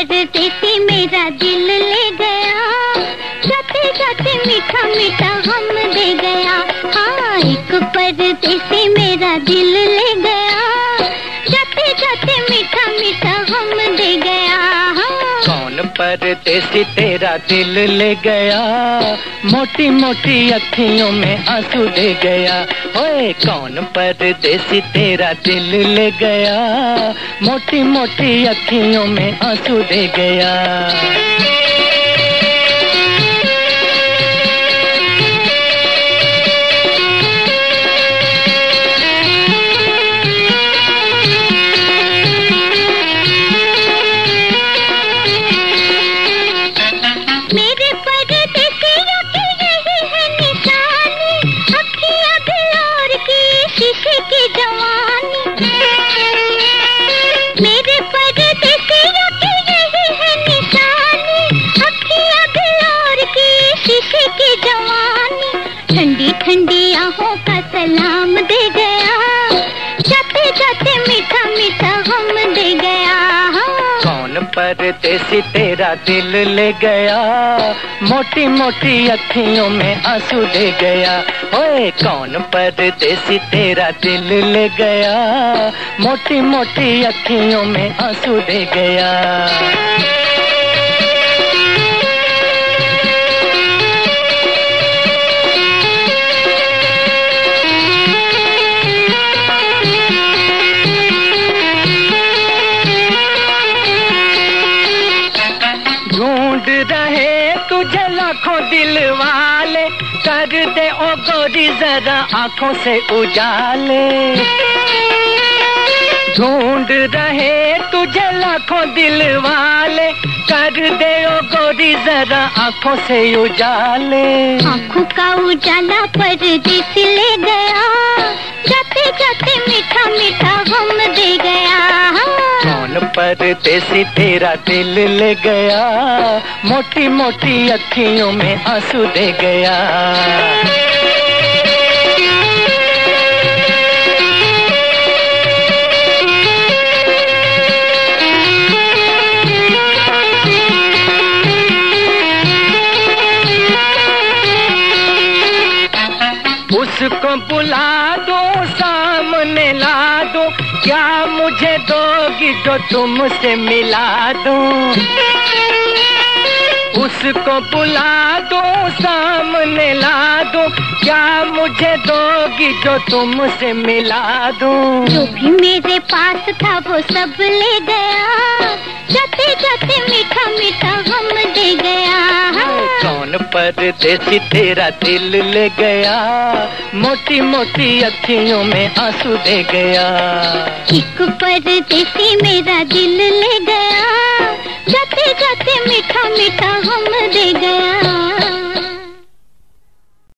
پردیسی میرا دل لے گیا جاتے جاتے میٹھا میٹھا ہم دے گیا ہاں ایک پردیسی میرا دل لے گیا پردیسی تیرا دل لے گیا موٹی موٹی اکھیوں میں آنسو دے گیا اوے کون پردیسی تیرا دل لے گیا موٹی موٹی اکھیوں میں آنسو دے گیا کون پردیسی تیرا دل لے گیا۔ موٹی موٹی اکھیوں میں آنسو دے گیا۔ اوے کون پردیسی تیرا دل لے گیا؟ موٹی موٹی اکھیوں میں آنسو دے گیا۔ رہے تجھے لاکھوں دل والے، کر دے او گوری ذرا آنکھوں سے اجالے۔ ڈھونڈ رہے تجھے لاکھوں دل والے، کر دے او گوری ذرا آنکھوں سے اجالے۔ آنکھوں کا اجالا پردیس لے گیا کون پردیسی تیرا دل لے گیا۔ موٹی موٹی اکھیوں میں آنسو دے گیا۔ اس کو بلا دو، سامنے لا دو۔ کیا مجھے دو گی جو تم سے ملا دوں؟ اس کو بلا دو سامنے لا دو کیا مجھے دو گی جو تم سے ملا دوں؟ جو بھی میرے پاس تھا وہ سب لے گیا۔ جاتے جاتے میٹھا میٹھا پردیسی تیرا دل لے گیا موٹی موٹی اکھیوں میں آنسو دے گیا ایک پردیسی میرا دل لے گیا جاتے جاتے میٹھا میٹھا ہم دے گیا